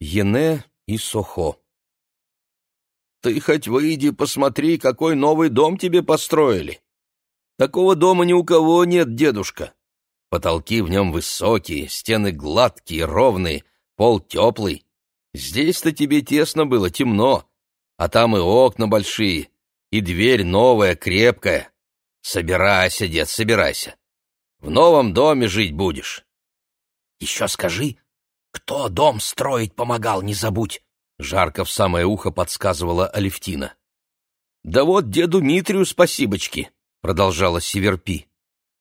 Ене и Сохо. «Ты хоть выйди, посмотри, какой новый дом тебе построили. Такого дома ни у кого нет, дедушка. Потолки в нем высокие, стены гладкие, ровные, пол теплый. Здесь-то тебе тесно было, темно, а там и окна большие, и дверь новая, крепкая. Собирайся, дед, собирайся. В новом доме жить будешь». «Еще скажи, кто дом строить помогал, не забудь!» Жарко в самое ухо подсказывала Алевтина. «Да вот деду Митрию спасибочки!» — продолжала Северпи.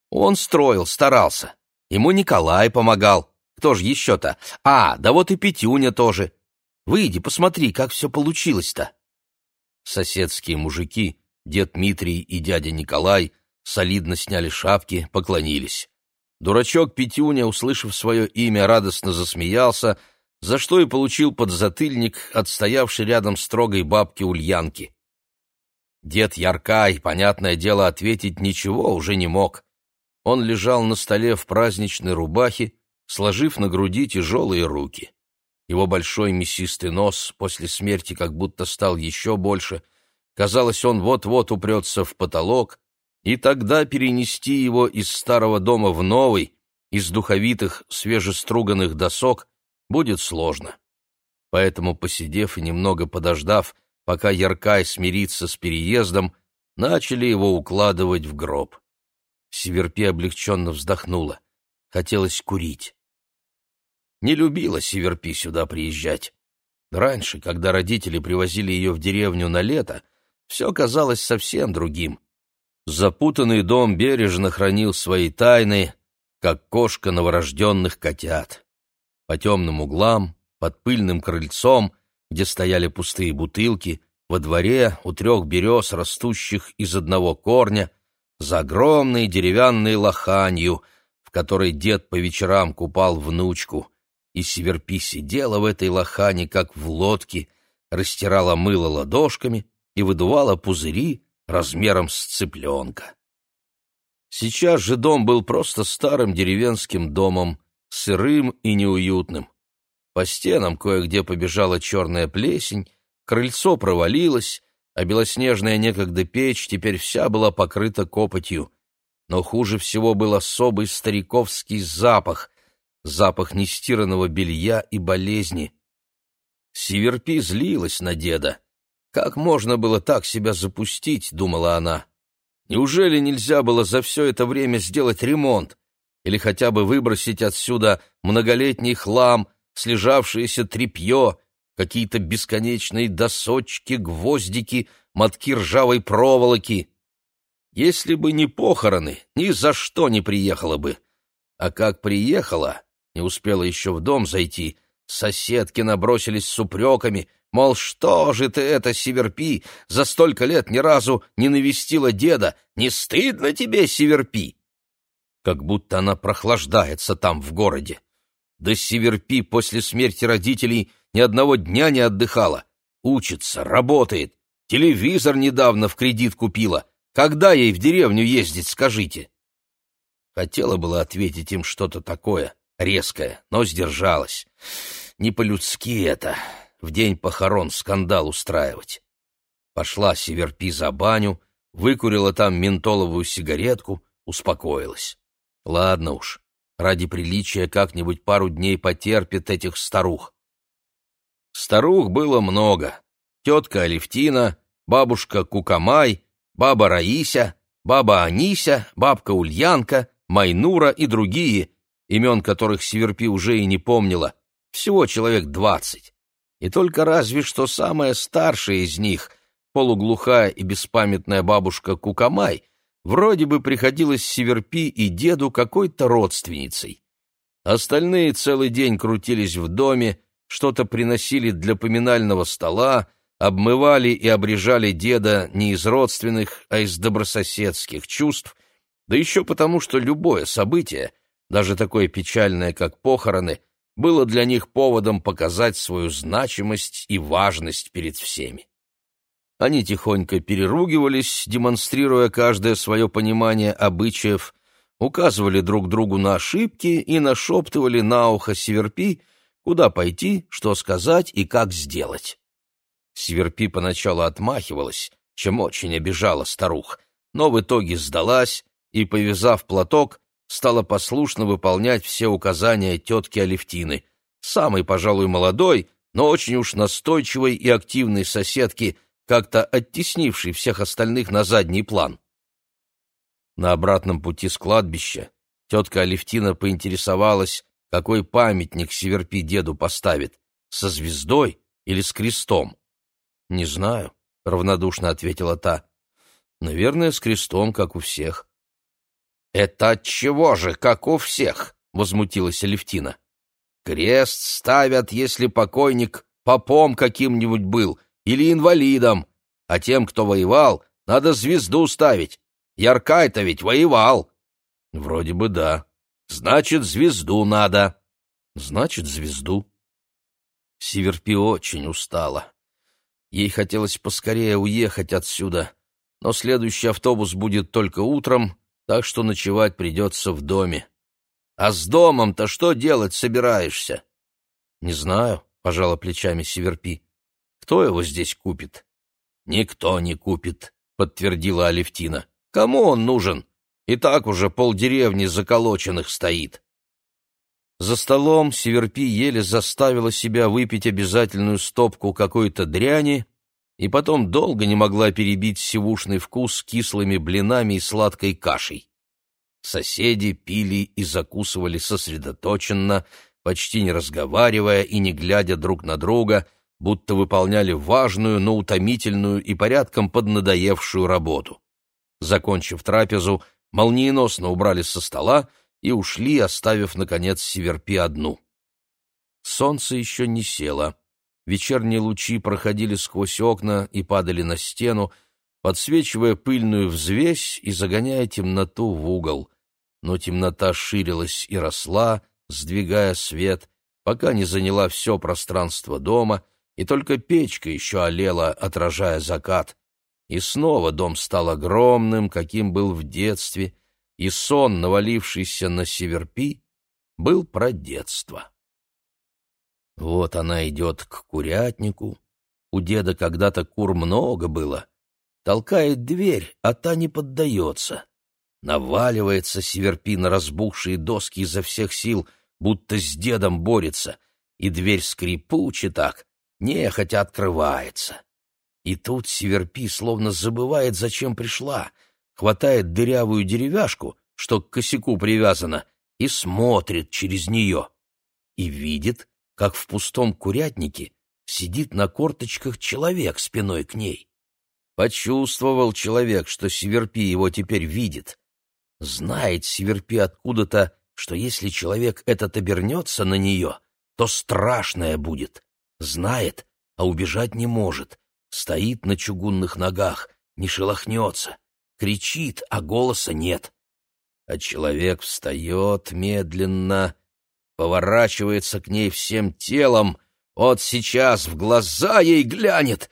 «Он строил, старался. Ему Николай помогал. Кто же еще-то? А, да вот и Петюня тоже. Выйди, посмотри, как все получилось-то!» Соседские мужики, дед Митрий и дядя Николай, солидно сняли шапки, поклонились. Дурачок Петюня, услышав свое имя, радостно засмеялся, за что и получил подзатыльник от стоявшей рядом строгой бабки Ульянки. Дед Яркай, понятное дело, ответить ничего уже не мог. Он лежал на столе в праздничной рубахе, сложив на груди тяжелые руки. Его большой мясистый нос после смерти как будто стал еще больше. Казалось, он вот-вот упрется в потолок, и тогда перенести его из старого дома в новый, из духовитых, свежеструганных досок, будет сложно. Поэтому, посидев и немного подождав, пока Яркай смирится с переездом, начали его укладывать в гроб. Северпи облегченно вздохнула. Хотелось курить. Не любила Северпи сюда приезжать. Раньше, когда родители привозили ее в деревню на лето, все казалось совсем другим. Запутанный дом бережно хранил свои тайны, как кошка новорожденных котят. По темным углам, под пыльным крыльцом, где стояли пустые бутылки, во дворе у трех берез, растущих из одного корня, за огромной деревянной лоханью, в которой дед по вечерам купал внучку, и Северпи сидела в этой лохане, как в лодке, растирала мыло ладошками и выдувала пузыри, размером с цыпленка. Сейчас же дом был просто старым деревенским домом, сырым и неуютным. По стенам кое-где побежала черная плесень, крыльцо провалилось, а белоснежная некогда печь теперь вся была покрыта копотью. Но хуже всего был особый стариковский запах, запах нестиранного белья и болезни. Северпи злилась на деда. Как можно было так себя запустить, думала она. Неужели нельзя было за все это время сделать ремонт? Или хотя бы выбросить отсюда многолетний хлам, слежавшееся тряпье, какие-то бесконечные досочки, гвоздики, мотки ржавой проволоки? Если бы не похороны, ни за что не приехала бы. А как приехала, не успела еще в дом зайти, соседки набросились с упреками — Мол, что же ты это, Северпи, за столько лет ни разу не навестила деда? Не стыдно тебе, Северпи? Как будто она прохлаждается там, в городе. Да Северпи после смерти родителей ни одного дня не отдыхала. Учится, работает. Телевизор недавно в кредит купила. Когда ей в деревню ездить, скажите? Хотела было ответить им что-то такое, резкое, но сдержалась. Не по-людски это в день похорон скандал устраивать. Пошла Северпи за баню, выкурила там ментоловую сигаретку, успокоилась. Ладно уж, ради приличия как-нибудь пару дней потерпит этих старух. Старух было много. Тетка Алевтина, бабушка Кукамай, баба Раися, баба Анися, бабка Ульянка, Майнура и другие, имен которых Северпи уже и не помнила, всего человек двадцать и только разве что самая старшая из них, полуглухая и беспамятная бабушка Кукамай, вроде бы приходилась Северпи и деду какой-то родственницей. Остальные целый день крутились в доме, что-то приносили для поминального стола, обмывали и обрежали деда не из родственных, а из добрососедских чувств, да еще потому, что любое событие, даже такое печальное, как похороны, было для них поводом показать свою значимость и важность перед всеми. Они тихонько переругивались, демонстрируя каждое свое понимание обычаев, указывали друг другу на ошибки и нашептывали на ухо Северпи куда пойти, что сказать и как сделать. Северпи поначалу отмахивалась, чем очень обижала старух, но в итоге сдалась и, повязав платок, стала послушно выполнять все указания тетки Алевтины, самой, пожалуй, молодой, но очень уж настойчивой и активной соседки, как-то оттеснившей всех остальных на задний план. На обратном пути с кладбища тетка Алевтина поинтересовалась, какой памятник Северпи деду поставит, со звездой или с крестом. «Не знаю», — равнодушно ответила та. «Наверное, с крестом, как у всех». «Это от чего же, как у всех?» — возмутилась Алевтина. «Крест ставят, если покойник попом каким-нибудь был или инвалидом, а тем, кто воевал, надо звезду ставить. Яркай-то ведь воевал». «Вроде бы да». «Значит, звезду надо». «Значит, звезду». Северпи очень устала. Ей хотелось поскорее уехать отсюда, но следующий автобус будет только утром, так что ночевать придется в доме. А с домом-то что делать собираешься? — Не знаю, — пожала плечами Северпи. — Кто его здесь купит? — Никто не купит, — подтвердила Алевтина. — Кому он нужен? И так уже полдеревни заколоченных стоит. За столом Северпи еле заставила себя выпить обязательную стопку какой-то дряни и потом долго не могла перебить сивушный вкус кислыми блинами и сладкой кашей. Соседи пили и закусывали сосредоточенно, почти не разговаривая и не глядя друг на друга, будто выполняли важную, но утомительную и порядком поднадоевшую работу. Закончив трапезу, молниеносно убрали со стола и ушли, оставив, наконец, Северпи одну. Солнце еще не село. Вечерние лучи проходили сквозь окна и падали на стену, подсвечивая пыльную взвесь и загоняя темноту в угол. Но темнота ширилась и росла, сдвигая свет, пока не заняла все пространство дома, и только печка еще олела, отражая закат. И снова дом стал огромным, каким был в детстве, и сон, навалившийся на Северпи, был про детство. Вот она идет к курятнику. У деда когда-то кур много было. Толкает дверь, а та не поддается. Наваливается Северпи на разбухшие доски изо всех сил, будто с дедом борется, и дверь скрипуче так, нехотя открывается. И тут Северпи словно забывает, зачем пришла, хватает дырявую деревяшку, что к косяку привязана, и смотрит через нее. И видит, как в пустом курятнике сидит на корточках человек спиной к ней. Почувствовал человек, что Северпи его теперь видит. Знает Северпи откуда-то, что если человек этот обернется на нее, то страшное будет. Знает, а убежать не может. Стоит на чугунных ногах, не шелохнется. Кричит, а голоса нет. А человек встает медленно, поворачивается к ней всем телом, вот сейчас в глаза ей глянет.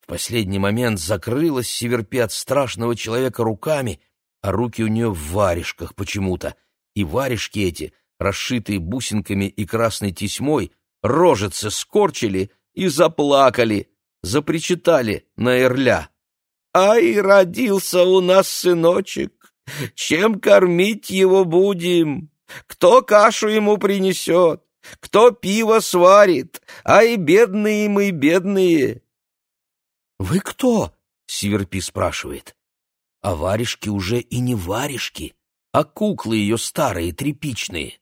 В последний момент закрылась Северпи от страшного человека руками, а руки у нее в варежках почему-то, и варежки эти, расшитые бусинками и красной тесьмой, рожицы скорчили и заплакали, запричитали на эрля. «Ай, родился у нас сыночек! Чем кормить его будем?» Кто кашу ему принесет? Кто пиво сварит? А и бедные мы, бедные. — Вы кто? — Северпи спрашивает. А варежки уже и не варежки, а куклы ее старые, тряпичные.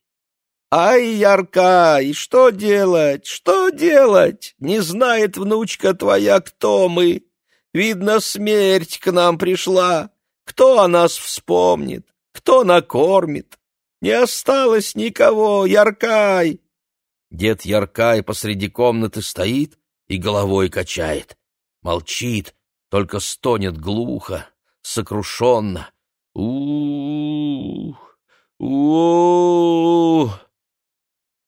«Ай, Ярка, и что делать, что делать? Не знает внучка твоя, кто мы. Видно, смерть к нам пришла. Кто о нас вспомнит, кто накормит? Не осталось никого, Яркай!» Дед Яркай посреди комнаты стоит и головой качает. Молчит, только стонет глухо, сокрушенно. у у,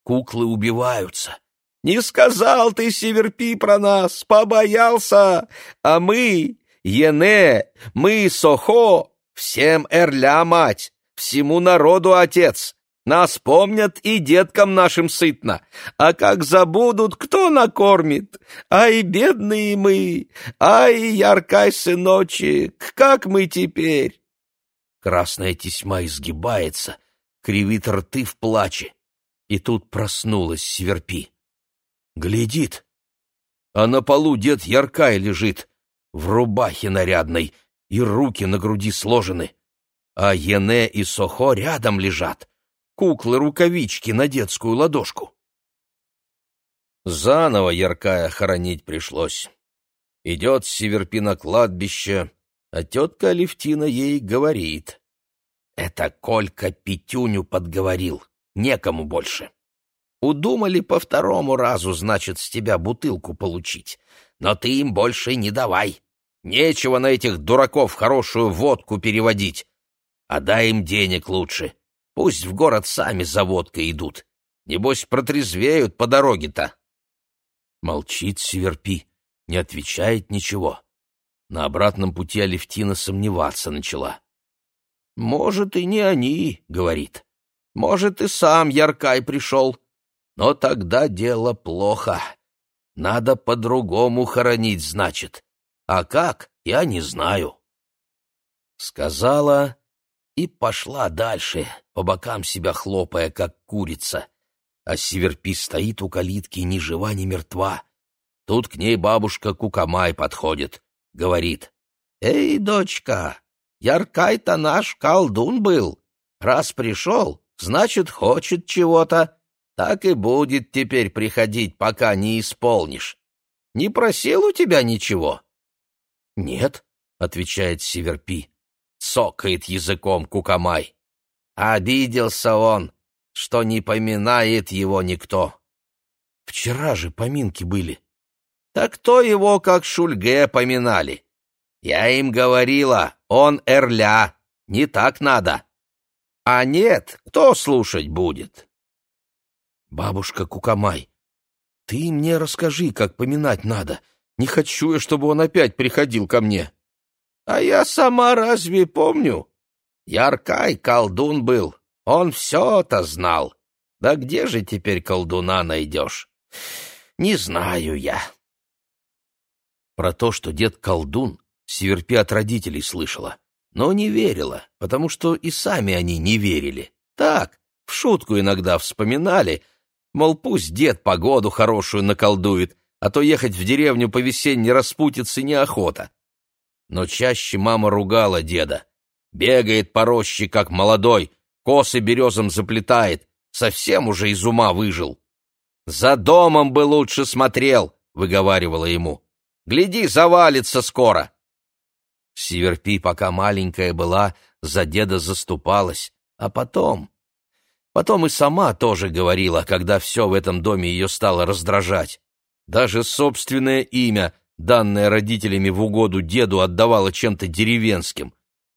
Куклы убиваются. «Не сказал ты, Северпи, про нас, побоялся, а мы, Ене, мы, Сохо, всем эрля мать, Всему народу отец. Нас помнят и деткам нашим сытно, а как забудут, кто накормит? Ай, бедные мы! Ай, яркай, сыночек, как мы теперь?» Красная тесьма изгибается, кривит рты в плаче. И тут проснулась Северпи. Глядит, а на полу дед Яркай лежит, в рубахе нарядной, и руки на груди сложены. А Ене и Сохо рядом лежат, куклы-рукавички на детскую ладошку. Заново Яркая хоронить пришлось. Идет Северпи на кладбище, а тетка Алевтина ей говорит. Это Колька Петюню подговорил, некому больше. Удумали по второму разу, значит, с тебя бутылку получить. Но ты им больше не давай. Нечего на этих дураков хорошую водку переводить. А дай им денег лучше. Пусть в город сами за водкой идут. Небось, протрезвеют по дороге-то. Молчит Северпи, не отвечает ничего. На обратном пути Алевтина сомневаться начала. «Может, и не они», — говорит. «Может, и сам Яркай пришел. Но тогда дело плохо. Надо по-другому хоронить, значит. А как, я не знаю». Сказала и пошла дальше, по бокам себя хлопая, как курица. А Северпи стоит у калитки ни жива, ни мертва. Тут к ней бабушка Кукамай подходит, говорит. «Эй, дочка, Яркай-то наш колдун был. Раз пришел, значит, хочет чего-то. Так и будет теперь приходить, пока не исполнишь. Не просил у тебя ничего?» «Нет», — отвечает Северпи. Цокает языком Кукамай. Обиделся он, что не поминает его никто. Вчера же поминки были. Так кто его, как Шульге, поминали? Я им говорила, он эрля, не так надо. А нет, кто слушать будет? Бабушка Кукамай, ты мне расскажи, как поминать надо. Не хочу я, чтобы он опять приходил ко мне. А я сама разве помню? Яркай колдун был, он все-то знал. Да где же теперь колдуна найдешь? Не знаю я. Про то, что дед колдун, Северпи от родителей слышала, но не верила, потому что и сами они не верили. Так, в шутку иногда вспоминали, мол, пусть дед погоду хорошую наколдует, а то ехать в деревню по весенней распутиться неохота. Но чаще мама ругала деда. Бегает по роще, как молодой, косы березом заплетает, совсем уже из ума выжил. «За домом бы лучше смотрел», — выговаривала ему. «Гляди, завалится скоро». Северпи, пока маленькая была, за деда заступалась, а потом... Потом и сама тоже говорила, когда все в этом доме ее стало раздражать. Даже собственное имя, данное родителями в угоду деду, отдавало чем-то деревенским.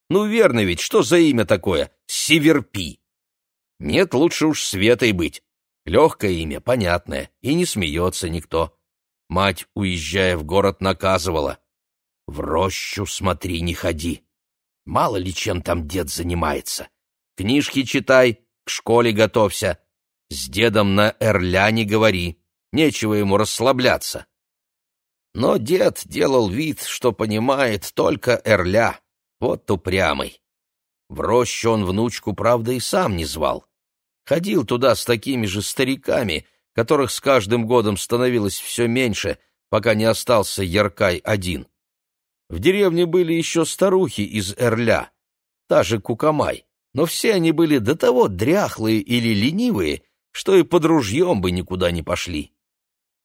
Ну, верно ведь, что за имя такое? Северпи. Нет, лучше уж Светой быть. Легкое имя, понятное, и не смеется никто. Мать, уезжая в город, наказывала. В рощу смотри, не ходи. Мало ли чем там дед занимается. Книжки читай, к школе готовься. С дедом на эрля не говори, нечего ему расслабляться. Но дед делал вид, что понимает только эрля, вот упрямый. В рощу он внучку, правда, и сам не звал. Ходил туда с такими же стариками, которых с каждым годом становилось все меньше, пока не остался Яркай один. В деревне были еще старухи из Эрля, та же Кукамай, но все они были до того дряхлые или ленивые, что и под ружьем бы никуда не пошли.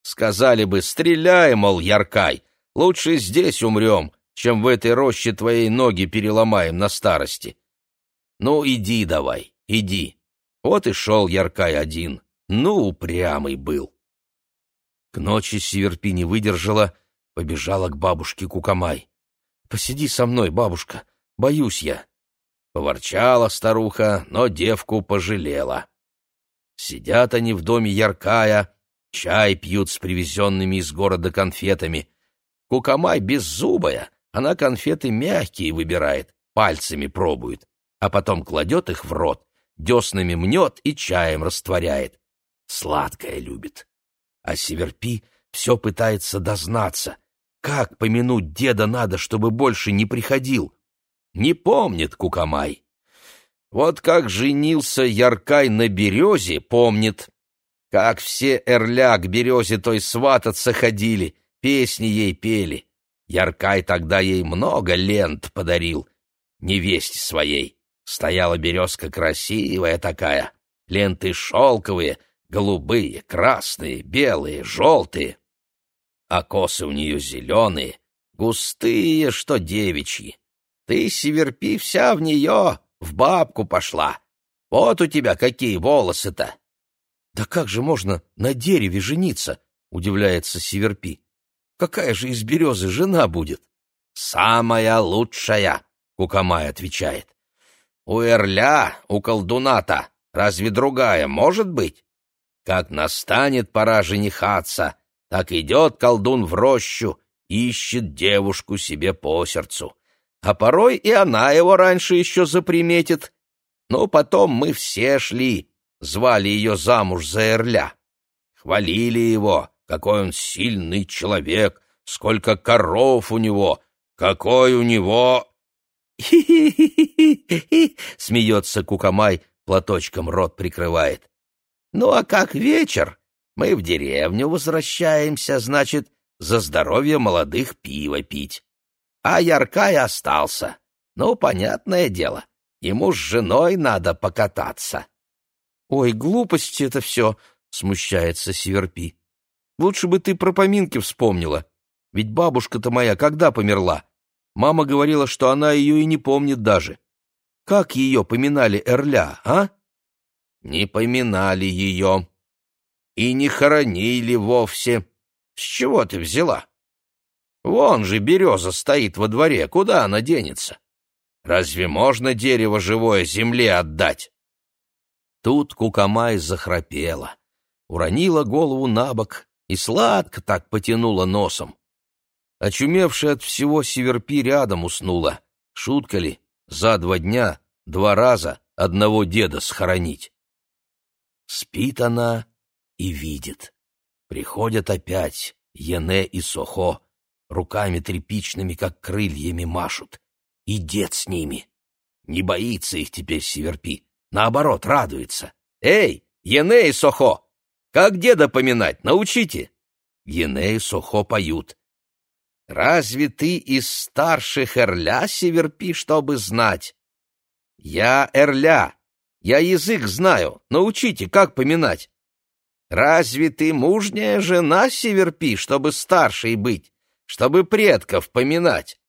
Сказали бы, стреляй, мол, Яркай, лучше здесь умрем, чем в этой роще твоей ноги переломаем на старости. Ну, иди давай, иди. Вот и шел Яркай один, ну, упрямый был. К ночи Северпи не выдержала, побежала к бабушке Кукамай. Посиди со мной, бабушка, боюсь я. Поворчала старуха, но девку пожалела. Сидят они в доме Яркая, чай пьют с привезенными из города конфетами. Кукамай беззубая, она конфеты мягкие выбирает, пальцами пробует, а потом кладет их в рот, деснами мнет и чаем растворяет. Сладкое любит. А Северпи все пытается дознаться. Как помянуть деда надо, чтобы больше не приходил? Не помнит Кукамай. Вот как женился Яркай на березе, помнит. Как все эрля к березе той свататься ходили, песни ей пели. Яркай тогда ей много лент подарил, невесте своей. Стояла березка красивая такая, ленты шелковые, голубые, красные, белые, желтые. А косы у нее зеленые, густые, что девичьи. Ты, Северпи, вся в нее, в бабку пошла. Вот у тебя какие волосы-то! — Да как же можно на дереве жениться? — удивляется Северпи. Какая же из березы жена будет? Самая лучшая, Кукамай отвечает. У Эрля, у колдуната, разве другая может быть? Как настанет пора женихаться, так идет колдун в рощу, ищет девушку себе по сердцу. А порой и она его раньше еще заприметит. Но потом мы все шли, звали ее замуж за Эрля. Хвалили его, какой он сильный человек, сколько коров у него, какой у него... Смеется Кукамай, платочком рот прикрывает. «Ну а как вечер? Мы в деревню возвращаемся, значит, за здоровье молодых пиво пить. А Яркай остался. Ну, понятное дело, ему с женой надо покататься». «Ой, глупости это все!» — смущается Северпи. Лучше бы ты про поминки вспомнила. Ведь бабушка-то моя когда померла? Мама говорила, что она ее и не помнит даже. Как ее поминали Эрля, а? Не поминали ее. И не хоронили вовсе. С чего ты взяла? Вон же береза стоит во дворе, куда она денется? Разве можно дерево живое земле отдать? Тут Кукамай захрапела, уронила голову на бок и сладко так потянула носом. Очумевшая от всего Северпи рядом уснула. Шутка ли, за два дня, два раза одного деда схоронить? Спит она и видит. Приходят опять Ене и Сохо, руками тряпичными, как крыльями, машут. И дед с ними. Не боится их теперь Северпи, наоборот, радуется. «Эй, Ене и Сохо, как деда поминать, научите!» Ене и Сухо поют. «Разве ты из старших Эрля, Северпи, чтобы знать?» «Я Эрля, я язык знаю, научите, как поминать». «Разве ты мужняя жена, Северпи, чтобы старшей быть, чтобы предков поминать?»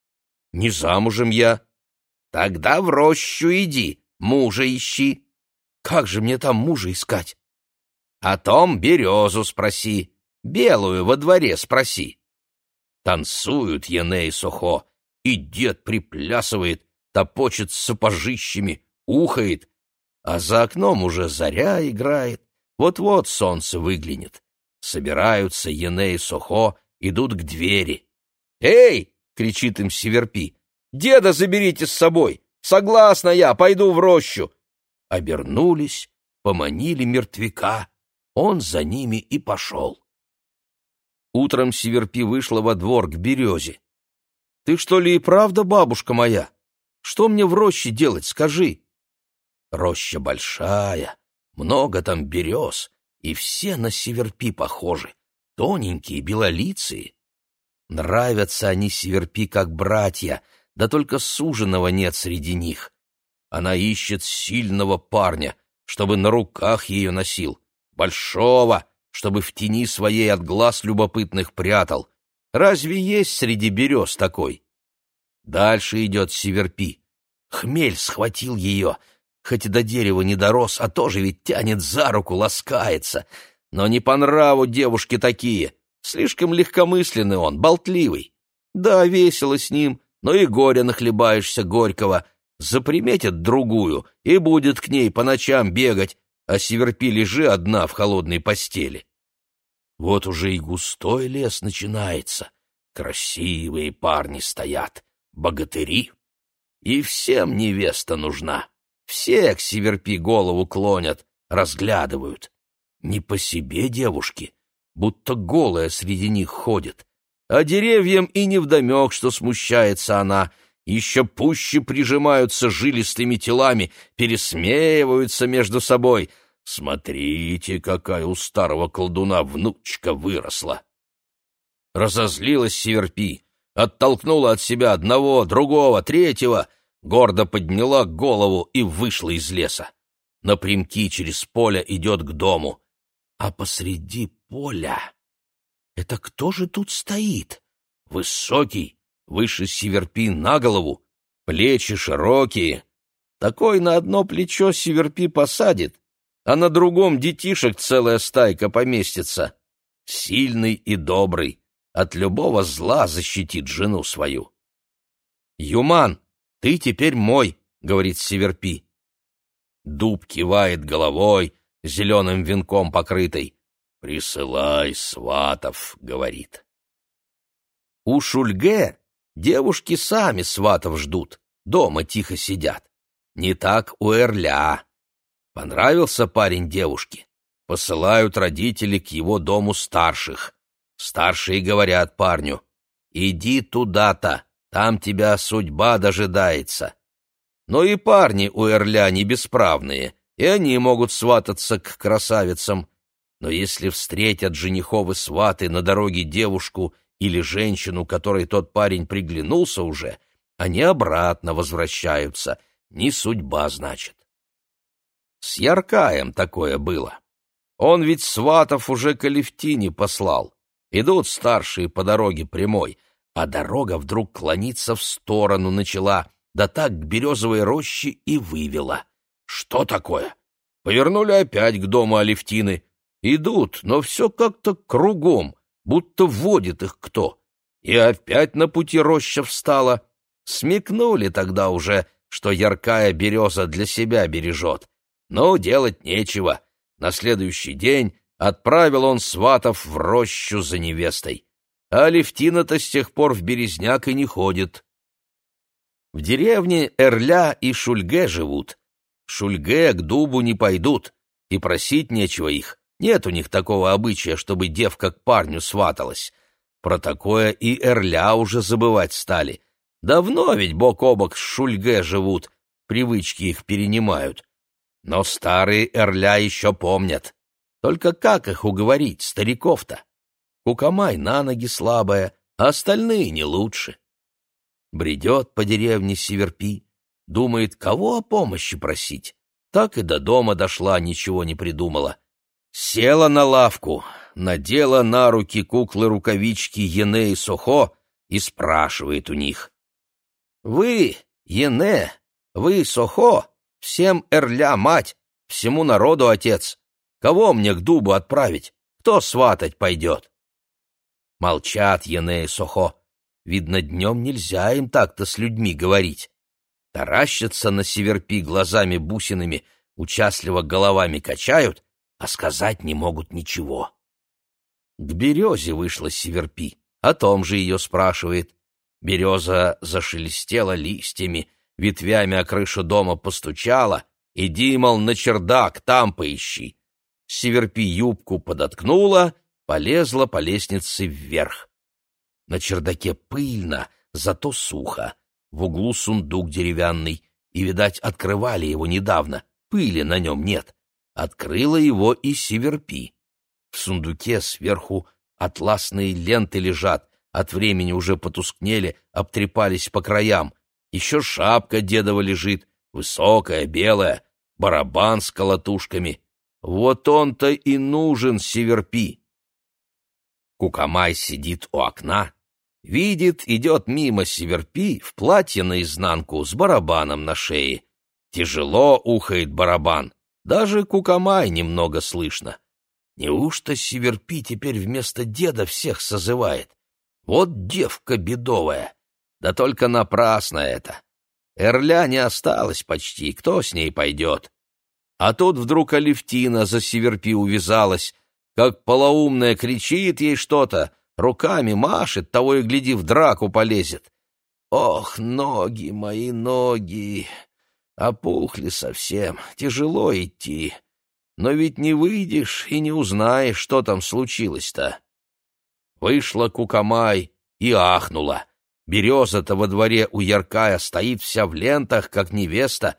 «Не замужем я». «Тогда в рощу иди, мужа ищи». «Как же мне там мужа искать?» О том березу спроси, белую во дворе спроси. Танцуют Яне и Сохо, и дед приплясывает, топочет сапожищами, ухает, а за окном уже заря играет, вот-вот солнце выглянет. Собираются Яне и Сохо, идут к двери. «Эй!» — кричит им Северпи. «Деда заберите с собой! Согласна я, пойду в рощу!» Обернулись, поманили мертвяка, он за ними и пошел. Утром Северпи вышла во двор к березе. — Ты что ли и правда бабушка моя? Что мне в роще делать, скажи? Роща большая, много там берез, и все на Северпи похожи, тоненькие, белолицые. Нравятся они Северпи как братья, да только суженого нет среди них. Она ищет сильного парня, чтобы на руках ее носил, большого, чтобы в тени своей от глаз любопытных прятал. Разве есть среди берез такой? Дальше идет Северпи. Хмель схватил ее, хоть и до дерева не дорос, а тоже ведь тянет за руку, ласкается. Но не по нраву девушки такие. Слишком легкомысленный он, болтливый. Да, весело с ним, но и горя нахлебаешься горького. Заприметит другую и будет к ней по ночам бегать, а Северпи лежи одна в холодной постели. Вот уже и густой лес начинается. Красивые парни стоят, богатыри. И всем невеста нужна. Все к Северпи голову клонят, разглядывают. Не по себе девушки, будто голая среди них ходит. А деревьям и невдомек, что смущается она, еще пуще прижимаются жилистыми телами, пересмеиваются между собой. Смотрите, какая у старого колдуна внучка выросла! Разозлилась Северпи, оттолкнула от себя одного, другого, третьего, гордо подняла голову и вышла из леса. Напрямки через поле идет к дому. А посреди поля... Это кто же тут стоит? Высокий, выше Северпи на голову, плечи широкие. Такой на одно плечо Северпи посадит, а на другом детишек целая стайка поместится. Сильный и добрый, от любого зла защитит жену свою. «Юман, ты теперь мой», — говорит Северпи. Дуб кивает головой, зеленым венком покрытой. «Присылай сватов», — говорит. У Шульге девушки сами сватов ждут, дома тихо сидят. Не так у Эрля. Понравился парень девушке, посылают родители к его дому старших. Старшие говорят парню, «Иди туда-то, там тебя судьба дожидается». Но и парни у Эрля не бесправные, и они могут свататься к красавицам. Но если встретят жениховы сваты на дороге девушку или женщину, которой тот парень приглянулся уже, они обратно возвращаются. Не судьба, значит. С Яркаем такое было. Он ведь сватов уже к Алевтине послал. Идут старшие по дороге прямой, а дорога вдруг клониться в сторону начала, да так к березовой роще и вывела. Что такое? Повернули опять к дому Алевтины. Идут, но все как-то кругом, будто водит их кто. И опять на пути роща встала. Смекнули тогда уже, что яркая береза для себя бережет. Но делать нечего. На следующий день Отправил он сватов в рощу за невестой. А Левтина-то с тех пор в Березняк и не ходит. В деревне Эрля и Шульге живут. Шульге к дубу не пойдут, и просить нечего их. Нет у них такого обычая, чтобы девка к парню сваталась. Про такое и Эрля уже забывать стали. Давно ведь бок о бок с Шульге живут, привычки их перенимают. Но старые Эрля еще помнят. Только как их уговорить, стариков-то? Кукамай на ноги слабая, а остальные не лучше. Бредет по деревне Северпи, думает, кого о помощи просить. Так и до дома дошла, ничего не придумала. Села на лавку, надела на руки куклы-рукавички Ене и Сохо и спрашивает у них. «Вы, Ене, вы, Сохо, всем Эрля мать, всему народу отец. Кого мне к дубу отправить? Кто сватать пойдет? Молчат Яне и Сохо. Видно, днем нельзя им так-то с людьми говорить. Таращатся на Северпи глазами бусинами, участливо головами качают, а сказать не могут ничего. К березе вышла Северпи, о том же ее спрашивает. Береза зашелестела листьями, ветвями о крышу дома постучала. Иди, мол, на чердак, там поищи. Северпи юбку подоткнула, полезла по лестнице вверх. На чердаке пыльно, зато сухо. В углу сундук деревянный, и, видать, открывали его недавно, пыли на нем нет. Открыла его и Северпи. В сундуке сверху атласные ленты лежат, от времени уже потускнели, обтрепались по краям. Еще шапка дедова лежит, высокая, белая, барабан с колотушками — вот он-то и нужен Северпи. Кукамай сидит у окна, видит, идет мимо Северпи в платье наизнанку с барабаном на шее. Тяжело ухает барабан, даже Кукамай немного слышно. Неужто Северпи теперь вместо деда всех созывает? Вот девка бедовая! Да только напрасно это! Эрля не осталось почти, кто с ней пойдет? А тут вдруг Алевтина за Северпи увязалась, как полоумная кричит ей что-то, руками машет, того и гляди, в драку полезет. Ох, ноги мои, ноги! Опухли совсем, тяжело идти. Но ведь не выйдешь и не узнаешь, что там случилось-то. Вышла Кукамай и ахнула. Береза-то во дворе у Яркая стоит вся в лентах, как невеста,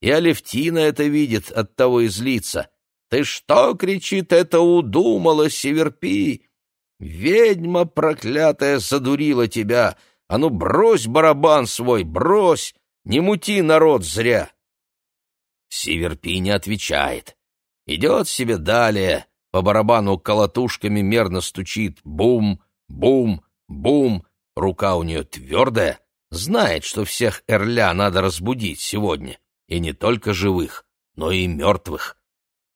и Алевтина это видит, оттого и злится. «Ты что, — кричит, — это удумала, Северпи? Ведьма проклятая задурила тебя! А ну, брось барабан свой, брось! Не мути народ зря!» Северпи не отвечает. Идет себе далее, по барабану колотушками мерно стучит. Бум, бум, бум. Рука у нее твердая, знает, что всех эрля надо разбудить сегодня. И не только живых, но и мертвых.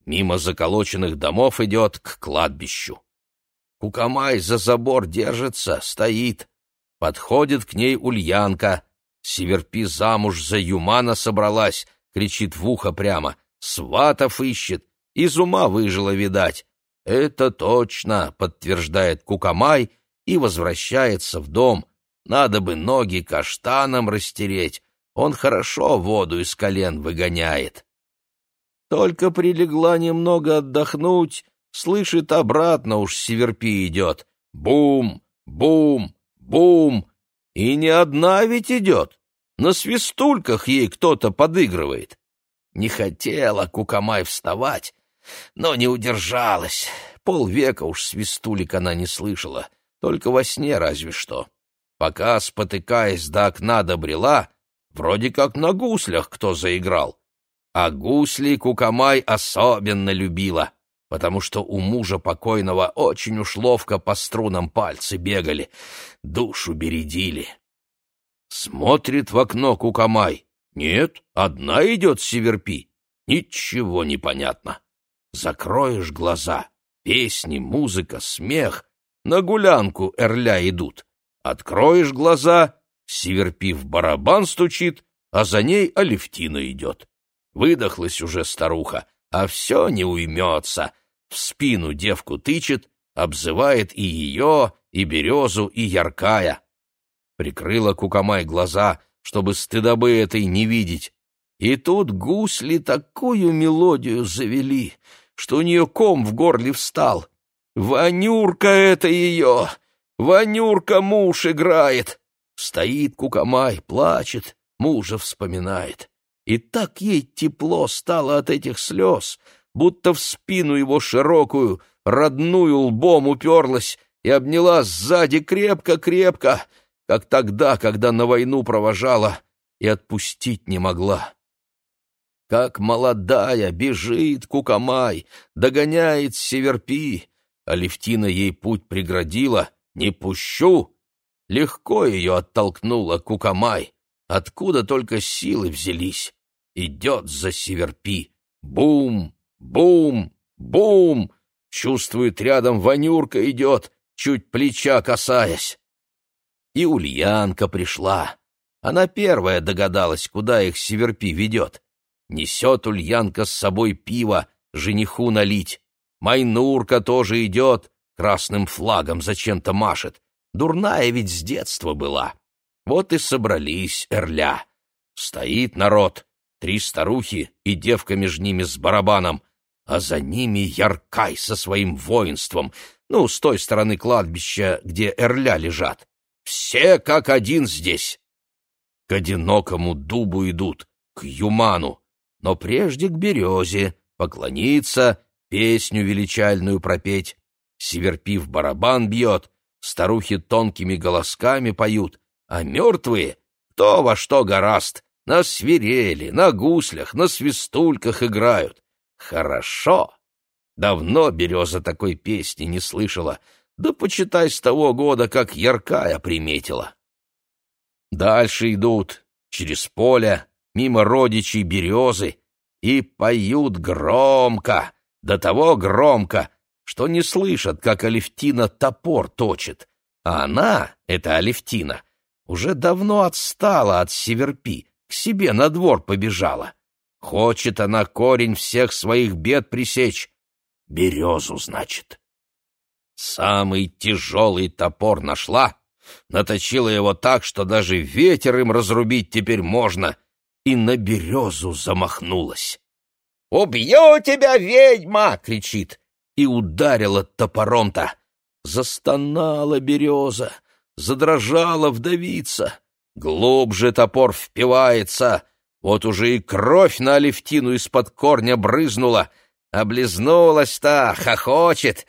Мимо заколоченных домов идет к кладбищу. Кукамай за забор держится, стоит. Подходит к ней Ульянка. Северпи замуж за Юмана собралась, кричит в ухо прямо. Сватов ищет, из ума выжила, видать. Это точно, подтверждает Кукамай и возвращается в дом. Надо бы ноги каштаном растереть. Он хорошо воду из колен выгоняет. Только прилегла немного отдохнуть, слышит обратно уж северпи идет. Бум, бум, бум. И не одна ведь идет. На свистульках ей кто-то подыгрывает. Не хотела Кукамай вставать, но не удержалась. Полвека уж свистулик она не слышала, только во сне разве что. Пока, спотыкаясь до окна добрела, вроде как на гуслях кто заиграл. А гусли Кукамай особенно любила, потому что у мужа покойного очень уж ловко по струнам пальцы бегали, душу бередили. Смотрит в окно Кукамай. Нет, одна идет Северпи. Ничего не понятно. Закроешь глаза, песни, музыка, смех, на гулянку эрля идут. Откроешь глаза, Северпи в барабан стучит, а за ней Алевтина идет. Выдохлась уже старуха, а все не уймется. В спину девку тычет, обзывает и ее, и березу, и яркая. Прикрыла Кукамай глаза, чтобы стыдобы этой не видеть. И тут гусли такую мелодию завели, что у нее ком в горле встал. «Ванюрка это ее! Ванюрка муж играет!» Стоит Кукамай, плачет, мужа вспоминает. И так ей тепло стало от этих слез, будто в спину его широкую, родную лбом уперлась и обняла сзади крепко-крепко, как тогда, когда на войну провожала и отпустить не могла. Как молодая бежит Кукамай, догоняет Северпи, а Левтина ей путь преградила, не пущу. Легко ее оттолкнула Кукамай, откуда только силы взялись. Идет за Северпи, бум, бум, бум, чувствует рядом Ванюрка идет, чуть плеча касаясь. И Ульянка пришла. Она первая догадалась, куда их Северпи ведет. Несет Ульянка с собой пиво, жениху налить. Майнурка тоже идет, красным флагом зачем-то машет. Дурная ведь с детства была. Вот и собрались эрля. Стоит народ, три старухи и девка между ними с барабаном, а за ними Яркай со своим воинством, ну, с той стороны кладбища, где эрля лежат. Все как один здесь. К одинокому дубу идут, к Юману но прежде к березе, поклониться, песню величальную пропеть. Северпив барабан бьет, старухи тонкими голосками поют, а мертвые, кто во что гораст, на свирели, на гуслях, на свистульках играют. Хорошо! Давно береза такой песни не слышала, да почитай с того года, как яркая приметила. Дальше идут, через поле, мимо родичей березы, и поют громко, до того громко, что не слышат, как Алевтина топор точит. А она, эта Алевтина, уже давно отстала от Северпи, к себе на двор побежала. Хочет она корень всех своих бед пресечь. Березу, значит. Самый тяжелый топор нашла, наточила его так, что даже ветер им разрубить теперь можно, и на березу замахнулась. «Убью тебя, ведьма!» — кричит, и ударила топором-то. Застонала береза, задрожала вдовица. Глубже топор впивается, вот уже и кровь на Алевтину из-под корня брызнула. Облизнулась-то, хохочет.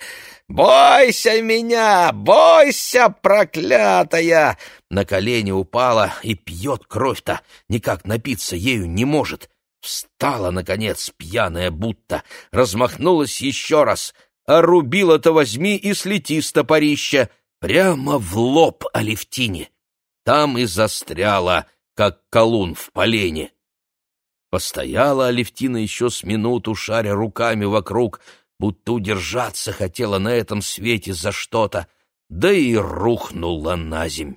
«Бойся меня! Бойся, проклятая!» На колени упала и пьет кровь-то, никак напиться ею не может. Встала, наконец, пьяная будто, размахнулась еще раз, а рубила-то возьми и слети с топорища прямо в лоб Алевтине. Там и застряла, как колун в полене. Постояла Алевтина еще с минуту, шаря руками вокруг, будто удержаться хотела на этом свете за что-то, да и рухнула на земь.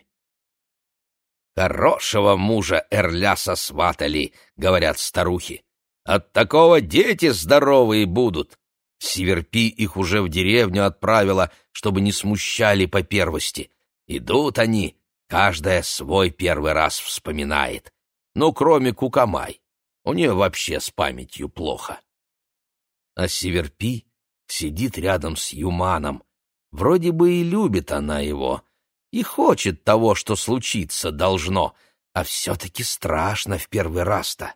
«Хорошего мужа Эрля сосватали», — говорят старухи. «От такого дети здоровые будут». Северпи их уже в деревню отправила, чтобы не смущали по первости. Идут они, каждая свой первый раз вспоминает. Ну, кроме Кукамай. У нее вообще с памятью плохо. А Северпи сидит рядом с Юманом. Вроде бы и любит она его, и хочет того, что случиться должно, а все-таки страшно в первый раз-то.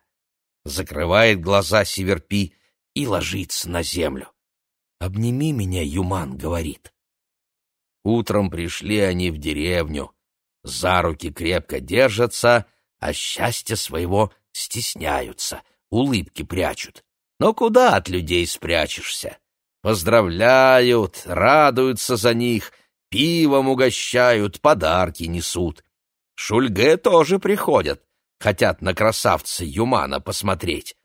Закрывает глаза Северпи и ложится на землю. «Обними меня, Юман», — говорит. Утром пришли они в деревню. За руки крепко держатся, а счастья своего стесняются, улыбки прячут. Но куда от людей спрячешься? Поздравляют, радуются за них, пивом угощают, подарки несут. Шульге тоже приходят, хотят на красавца Юмана посмотреть.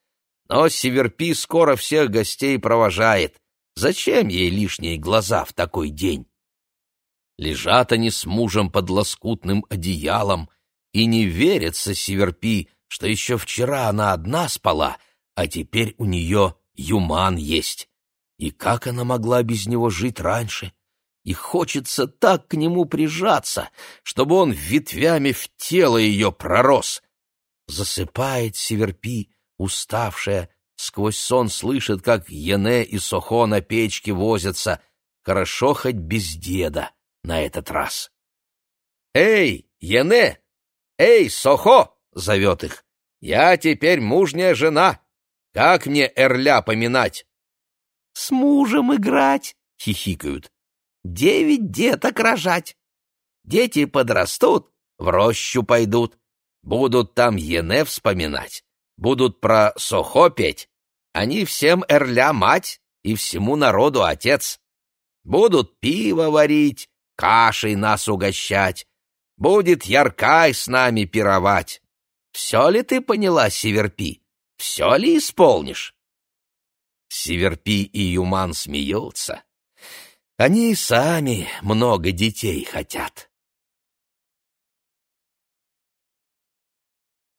Но Северпи скоро всех гостей провожает. Зачем ей лишние глаза в такой день? Лежат они с мужем под лоскутным одеялом, и не верится Северпи, что еще вчера она одна спала, а теперь у нее юман есть. И как она могла без него жить раньше? И хочется так к нему прижаться, чтобы он ветвями в тело ее пророс. Засыпает Северпи, уставшая, сквозь сон слышит, как Ене и Сохо на печке возятся. Хорошо хоть без деда на этот раз. «Эй, Ене! Эй, Сохо!» Зовет их. «Я теперь мужняя жена. Как мне Эрля поминать?» «С мужем играть!» — хихикают. «Девять деток рожать. Дети подрастут, в рощу пойдут. Будут там Ене вспоминать, будут про Сохо петь. Они всем Эрля мать и всему народу отец. Будут пиво варить, кашей нас угощать. Будет Яркай с нами пировать. Все ли ты поняла, Северпи? Все ли исполнишь?» Северпи и Юман смеются. Они сами много детей хотят.